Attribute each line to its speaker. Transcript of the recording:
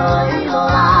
Speaker 1: 日落日落